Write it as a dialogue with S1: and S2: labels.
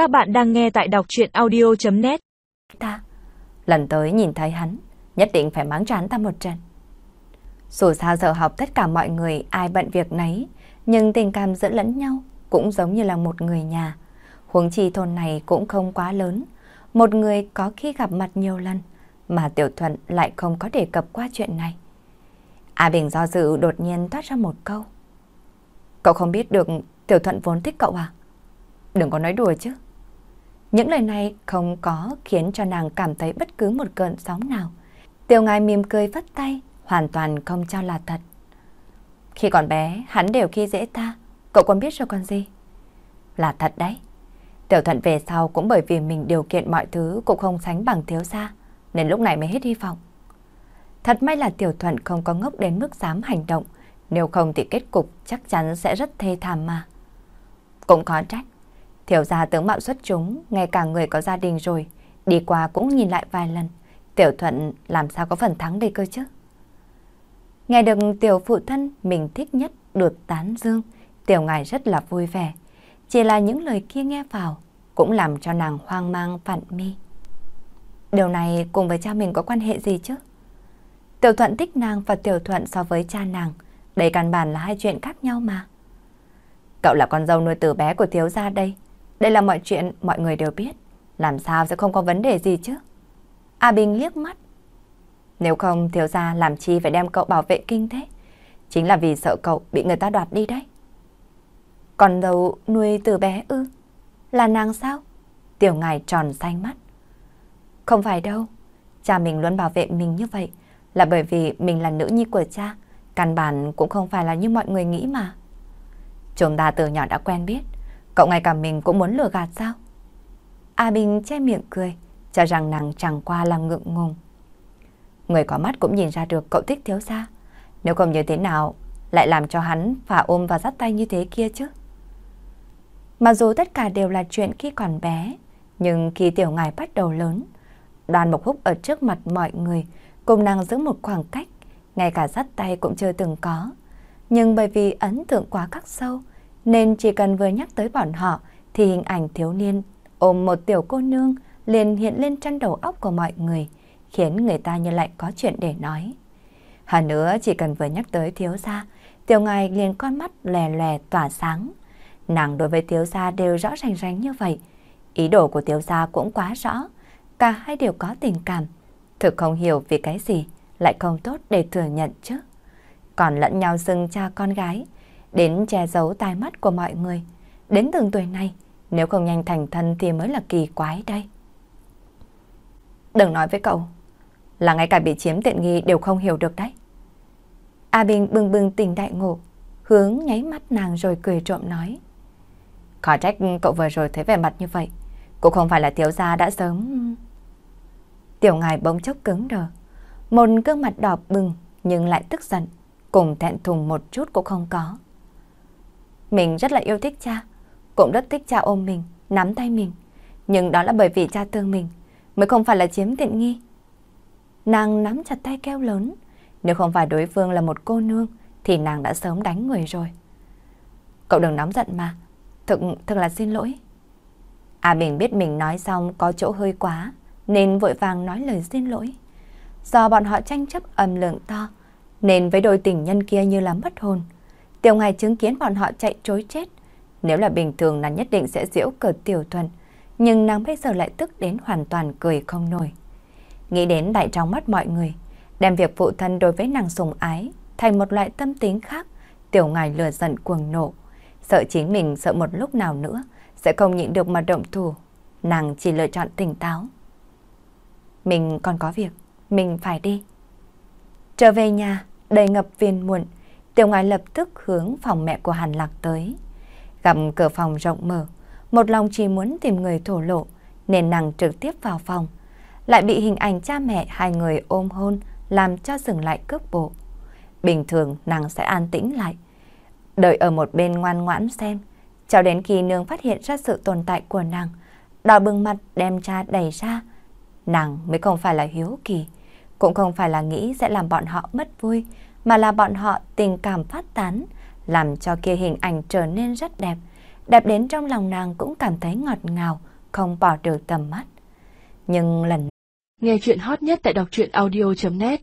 S1: Các bạn đang nghe tại đọc chuyện audio.net
S2: Ta, lần tới nhìn thấy hắn, nhất định phải mắng cho ta một trận. Dù sao giờ học tất cả mọi người ai bận việc nấy, nhưng tình cảm giữa lẫn nhau cũng giống như là một người nhà. Huống chi thôn này cũng không quá lớn, một người có khi gặp mặt nhiều lần, mà Tiểu Thuận lại không có đề cập qua chuyện này. A Bình do dự đột nhiên toát ra một câu. Cậu không biết được Tiểu Thuận vốn thích cậu à? Đừng có nói đùa chứ. Những lời này không có khiến cho nàng cảm thấy bất cứ một cơn sóng nào. Tiểu ngài mỉm cười vất tay, hoàn toàn không cho là thật. Khi còn bé, hắn đều khi dễ ta, cậu còn biết rồi còn gì? Là thật đấy. Tiểu thuận về sau cũng bởi vì mình điều kiện mọi thứ cũng không sánh bằng thiếu gia, nên lúc này mới hết hy vọng. Thật may là tiểu thuận không có ngốc đến mức dám hành động, nếu không thì kết cục chắc chắn sẽ rất thê thảm mà. Cũng có trách. Tiểu gia tướng mạo xuất chúng, ngay cả người có gia đình rồi, đi qua cũng nhìn lại vài lần. Tiểu thuận làm sao có phần thắng đây cơ chứ? Nghe được tiểu phụ thân mình thích nhất được tán dương, tiểu ngài rất là vui vẻ. Chỉ là những lời kia nghe vào cũng làm cho nàng hoang mang phản mi. Điều này cùng với cha mình có quan hệ gì chứ? Tiểu thuận thích nàng và tiểu thuận so với cha nàng, đây căn bản là hai chuyện khác nhau mà. Cậu là con dâu nuôi từ bé của thiếu gia đây. Đây là mọi chuyện mọi người đều biết. Làm sao sẽ không có vấn đề gì chứ? A Bình liếc mắt. Nếu không, thiếu gia làm chi phải đem cậu bảo vệ kinh thế? Chính là vì sợ cậu bị người ta đoạt đi đấy. Còn đầu nuôi từ bé ư? Là nàng sao? Tiểu ngài tròn xanh mắt. Không phải đâu. Cha mình luôn bảo vệ mình như vậy là bởi vì mình là nữ nhi của cha. Căn bản cũng không phải là như mọi người nghĩ mà. Chúng ta từ nhỏ đã quen biết. Cậu ngay cả mình cũng muốn lừa gạt sao? A Bình che miệng cười, cho rằng nàng chẳng qua là ngượng ngùng. Người có mắt cũng nhìn ra được cậu thích thiếu gia. Nếu không như thế nào, lại làm cho hắn phải ôm và dắt tay như thế kia chứ? Mặc dù tất cả đều là chuyện khi còn bé, nhưng khi tiểu ngài bắt đầu lớn, đoàn mộc húc ở trước mặt mọi người, cùng nàng giữ một khoảng cách, ngay cả dắt tay cũng chưa từng có. Nhưng bởi vì ấn tượng quá khắc sâu, nên chỉ cần vừa nhắc tới bọn họ thì hình ảnh thiếu niên ôm một tiểu cô nương liền hiện lên trong đầu óc của mọi người, khiến người ta như lại có chuyện để nói. Hơn nữa chỉ cần vừa nhắc tới thiếu gia, tiểu ngài liền con mắt lè lè tỏa sáng. Nàng đối với thiếu gia đều rõ ràng ràng như vậy. Ý đồ của thiếu gia cũng quá rõ, cả hai đều có tình cảm. Thực không hiểu vì cái gì lại không tốt để thừa nhận chứ. Còn lẫn nhau xưng cha con gái, đến che giấu tai mắt của mọi người. Đến từng tuổi này, nếu không nhanh thành thân thì mới là kỳ quái đây. Đừng nói với cậu, là ngay cả bị chiếm tiện nghi đều không hiểu được đấy. A Bình bừng bừng tỉnh đại ngộ, hướng nháy mắt nàng rồi cười trộm nói. Khó trách cậu vừa rồi thấy vẻ mặt như vậy, cũng không phải là thiếu gia đã sớm... Tiểu ngài bỗng chốc cứng đờ, một gương mặt đỏ bừng nhưng lại tức giận, cùng thẹn thùng một chút cũng không có. Mình rất là yêu thích cha, cũng rất thích cha ôm mình, nắm tay mình. Nhưng đó là bởi vì cha thương mình, mới không phải là chiếm tiện nghi. Nàng nắm chặt tay keo lớn, nếu không phải đối phương là một cô nương, thì nàng đã sớm đánh người rồi. Cậu đừng nóng giận mà, thực, thực là xin lỗi. À Bình biết mình nói xong có chỗ hơi quá, nên vội vàng nói lời xin lỗi. Do bọn họ tranh chấp âm lượng to, nên với đôi tình nhân kia như là mất hồn. Tiểu ngài chứng kiến bọn họ chạy trối chết. Nếu là bình thường nàng nhất định sẽ giễu cợt tiểu thuần, nhưng nàng bây giờ lại tức đến hoàn toàn cười không nổi. Nghĩ đến đại trong mắt mọi người, đem việc phụ thân đối với nàng sùng ái thành một loại tâm tính khác, tiểu ngài lừa giận cuồng nộ. Sợ chính mình sợ một lúc nào nữa sẽ không nhịn được mà động thủ. Nàng chỉ lựa chọn tỉnh táo. Mình còn có việc, mình phải đi. Trở về nhà, đầy ngập phiền muộn, Tiểu Ngài lập tức hướng phòng mẹ của Hàn Lạc tới. Gặp cửa phòng rộng mở, một lòng chỉ muốn tìm người thổ lộ, nên nàng trực tiếp vào phòng. Lại bị hình ảnh cha mẹ hai người ôm hôn, làm cho dừng lại cước bộ. Bình thường nàng sẽ an tĩnh lại, đợi ở một bên ngoan ngoãn xem, cho đến khi nương phát hiện ra sự tồn tại của nàng, đỏ bừng mặt đem cha đẩy ra. Nàng mới không phải là hiếu kỳ, cũng không phải là nghĩ sẽ làm bọn họ mất vui, mà là bọn họ tình cảm phát tán, làm cho kia hình ảnh trở nên rất đẹp, đẹp đến trong lòng nàng cũng cảm thấy ngọt ngào, không bỏ được tầm mắt. Nhưng lần
S1: Nghe chuyện hot nhất tại đọc truyện audio.net